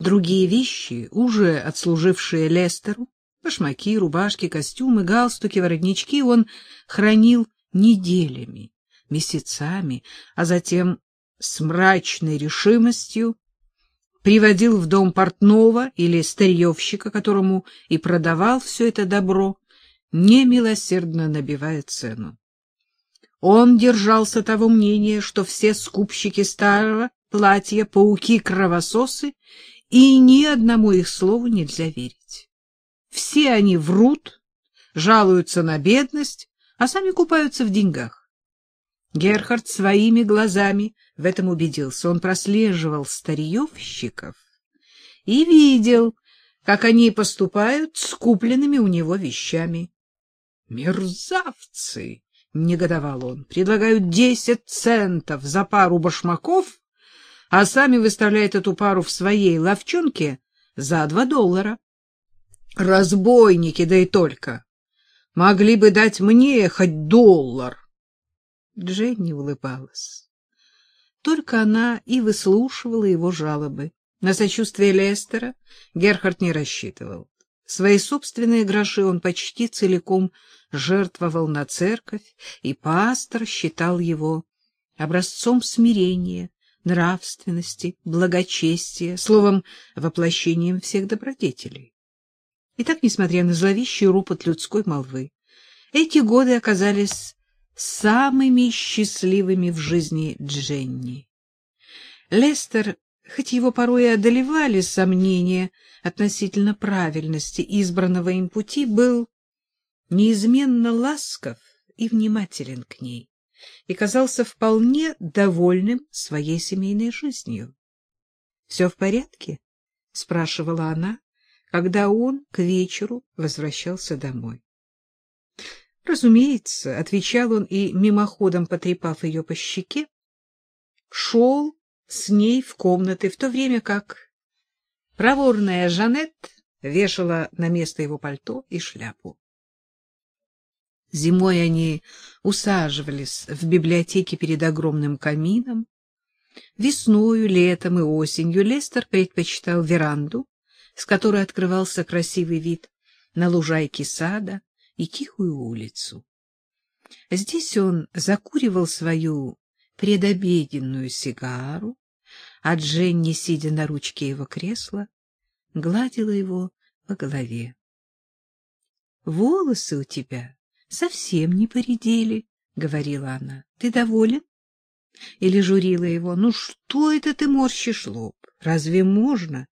Другие вещи, уже отслужившие Лестеру, башмаки, рубашки, костюмы, галстуки, воротнички, он хранил неделями, месяцами, а затем с мрачной решимостью приводил в дом портного или старьевщика, которому и продавал все это добро, немилосердно набивая цену. Он держался того мнения, что все скупщики старого платья — пауки-кровососы, и ни одному их слову нельзя верить. Все они врут, жалуются на бедность, а сами купаются в деньгах. Герхард своими глазами в этом убедился. Он прослеживал старьевщиков и видел, как они поступают с купленными у него вещами. «Мерзавцы!» — негодовал он. «Предлагают десять центов за пару башмаков, а сами выставляют эту пару в своей ловчонке за два доллара. Разбойники, да и только! Могли бы дать мне хоть доллар!» Дженни улыбалась. Только она и выслушивала его жалобы. На сочувствие Лестера Герхард не рассчитывал. Свои собственные гроши он почти целиком жертвовал на церковь, и пастор считал его образцом смирения, нравственности, благочестия, словом, воплощением всех добродетелей. Итак, несмотря на зловещий ропот людской молвы, эти годы оказались самыми счастливыми в жизни Дженни. Лестер, хоть его порой и одолевали сомнения относительно правильности избранного им пути, был неизменно ласков и внимателен к ней и казался вполне довольным своей семейной жизнью. — Все в порядке? — спрашивала она, когда он к вечеру возвращался домой. Разумеется, — отвечал он и, мимоходом потрепав ее по щеке, шел с ней в комнаты, в то время как проворная Жанет вешала на место его пальто и шляпу. Зимой они усаживались в библиотеке перед огромным камином. Весною, летом и осенью Лестер предпочитал веранду, с которой открывался красивый вид на лужайки сада, и тихую улицу. Здесь он закуривал свою предобеденную сигару, а Дженни, сидя на ручке его кресла, гладила его по голове. — Волосы у тебя совсем не поредели, — говорила она. — Ты доволен? Или журила его. — Ну что это ты морщишь лоб? Разве можно?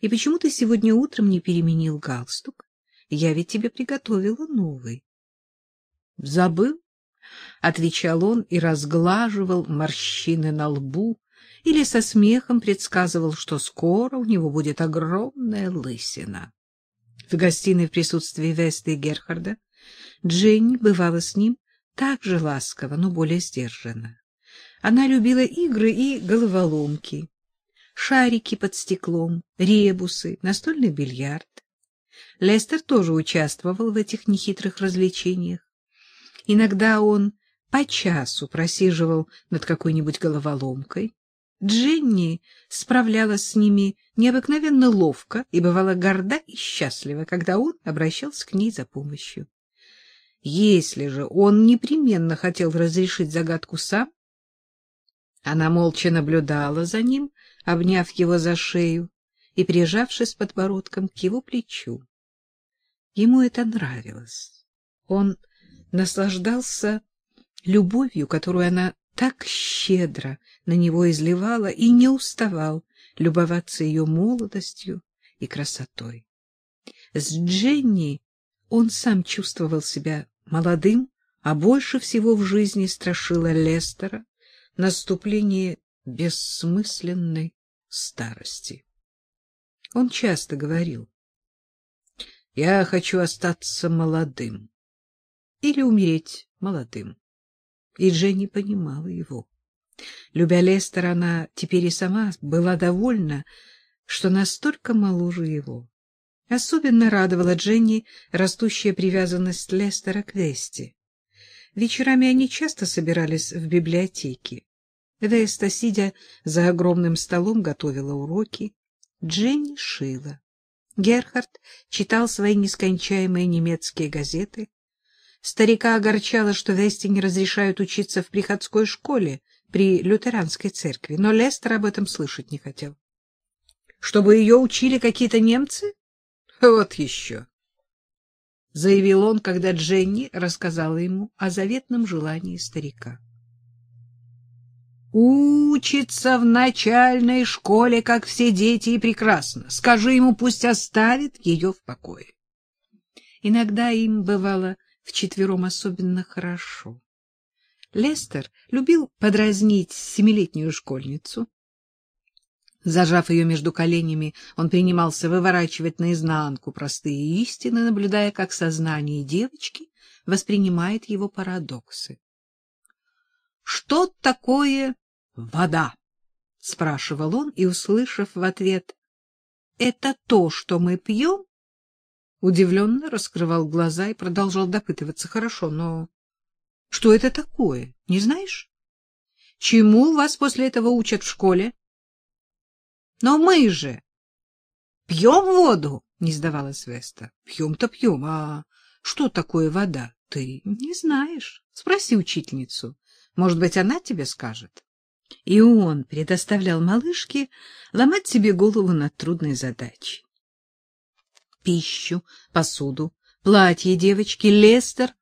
И почему ты сегодня утром не переменил галстук? Я ведь тебе приготовила новый. — Забыл? — отвечал он и разглаживал морщины на лбу или со смехом предсказывал, что скоро у него будет огромная лысина. В гостиной в присутствии Веста и Герхарда Дженни бывала с ним так же ласково, но более сдержанно. Она любила игры и головоломки, шарики под стеклом, ребусы, настольный бильярд. Лестер тоже участвовал в этих нехитрых развлечениях. Иногда он по часу просиживал над какой-нибудь головоломкой. Дженни справлялась с ними необыкновенно ловко и бывала горда и счастлива, когда он обращался к ней за помощью. Если же он непременно хотел разрешить загадку сам, она молча наблюдала за ним, обняв его за шею и прижавшись подбородком к его плечу. Ему это нравилось. Он наслаждался любовью, которую она так щедро на него изливала, и не уставал любоваться ее молодостью и красотой. С Дженни он сам чувствовал себя молодым, а больше всего в жизни страшило Лестера наступление бессмысленной старости. Он часто говорил, я хочу остаться молодым или умереть молодым. И Дженни понимала его. Любя Лестера, она теперь и сама была довольна, что настолько моложе его. Особенно радовала Дженни растущая привязанность Лестера к Весте. Вечерами они часто собирались в библиотеке. Веста, сидя за огромным столом, готовила уроки. Дженни шила. Герхард читал свои нескончаемые немецкие газеты. Старика огорчало, что Вести не разрешают учиться в приходской школе при лютеранской церкви, но Лестер об этом слышать не хотел. Чтобы ее учили какие-то немцы? Вот еще! — заявил он, когда Дженни рассказала ему о заветном желании старика. Учится в начальной школе, как все дети, и прекрасно. Скажи ему, пусть оставит ее в покое. Иногда им бывало вчетвером особенно хорошо. Лестер любил подразнить семилетнюю школьницу. Зажав ее между коленями, он принимался выворачивать наизнанку простые истины, наблюдая, как сознание девочки воспринимает его парадоксы. Что такое вода? — спрашивал он, и, услышав в ответ «Это то, что мы пьем?» удивленно раскрывал глаза и продолжал допытываться. «Хорошо, но что это такое, не знаешь? Чему вас после этого учат в школе?» «Но мы же пьем воду!» — не сдавалась Веста. «Пьем-то пьем, а что такое вода? Ты не знаешь. Спроси учительницу. Может быть, она тебе скажет?» И он предоставлял малышке ломать себе голову над трудной задачей. Пищу, посуду, платье девочки Лестер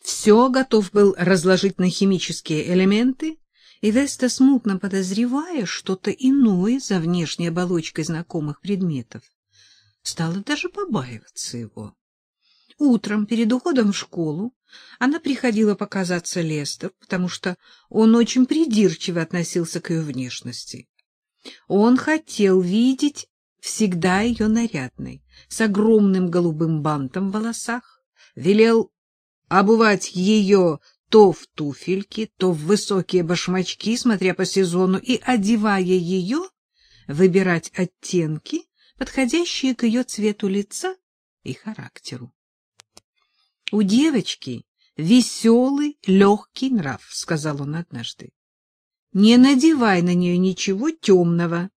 все готов был разложить на химические элементы, и Веста, смутно подозревая что-то иное за внешней оболочкой знакомых предметов, стала даже побаиваться его. Утром, перед уходом в школу, она приходила показаться Лестеру, потому что он очень придирчиво относился к ее внешности. Он хотел видеть всегда ее нарядной, с огромным голубым бантом в волосах, велел обувать ее то в туфельки, то в высокие башмачки, смотря по сезону, и, одевая ее, выбирать оттенки, подходящие к ее цвету лица и характеру. — У девочки веселый, легкий нрав, — сказал он однажды. — Не надевай на нее ничего темного.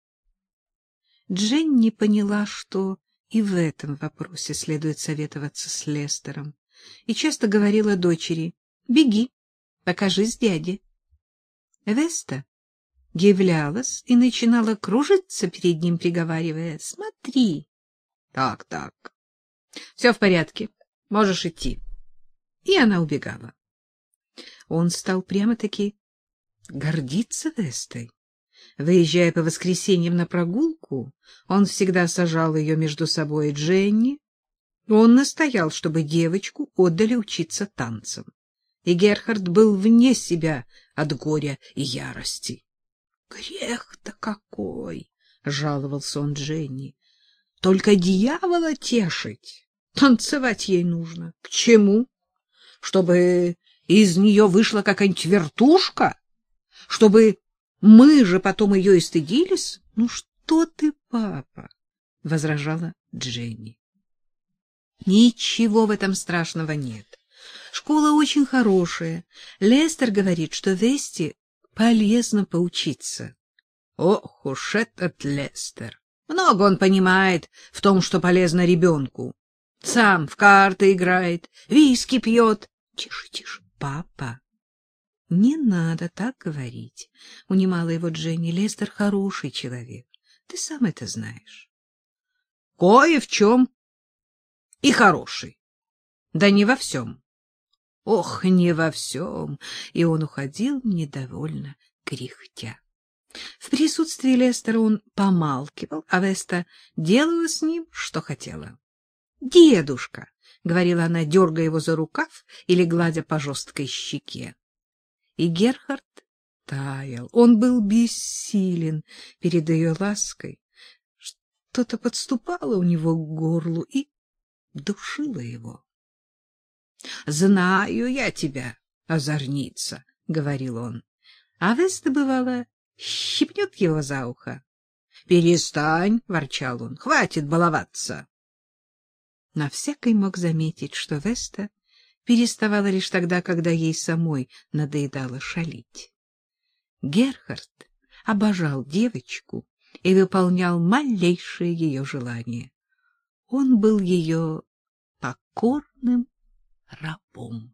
Дженни поняла, что и в этом вопросе следует советоваться с Лестером, и часто говорила дочери, — беги, покажись дяде. Веста являлась и начинала кружиться перед ним, приговаривая, — смотри. — Так, так, все в порядке, можешь идти. И она убегала. Он стал прямо-таки гордиться Вестой. Выезжая по воскресеньям на прогулку, он всегда сажал ее между собой и Дженни. Он настоял, чтобы девочку отдали учиться танцам. И Герхард был вне себя от горя и ярости. — Грех-то какой! — жаловался он Дженни. — Только дьявола тешить. Танцевать ей нужно. К чему? Чтобы из нее вышла какая-нибудь вертушка? Чтобы мы же потом ее и стыдились? Ну что ты, папа? — возражала Дженни. Ничего в этом страшного нет. Школа очень хорошая. Лестер говорит, что Вести полезно поучиться. Ох уж этот Лестер! Много он понимает в том, что полезно ребенку. Сам в карты играет, виски пьет, Тише, тише, папа. Не надо так говорить. Унимала его Дженни. Лестер хороший человек. Ты сам это знаешь. Кое в чем и хороший. Да не во всем. Ох, не во всем. И он уходил недовольно кряхтя. В присутствии Лестера он помалкивал, а Веста делала с ним, что хотела. — Дедушка! — говорила она, дергая его за рукав или гладя по жесткой щеке. И Герхард таял. Он был бессилен перед ее лаской. Что-то подступало у него к горлу и душило его. — Знаю я тебя, озорница, — говорил он. А Веста, бывало, щипнет его за ухо. — Перестань, — ворчал он, — хватит баловаться. На всякий мог заметить, что Веста переставала лишь тогда, когда ей самой надоедало шалить. Герхард обожал девочку и выполнял малейшее ее желание. Он был ее покорным рабом.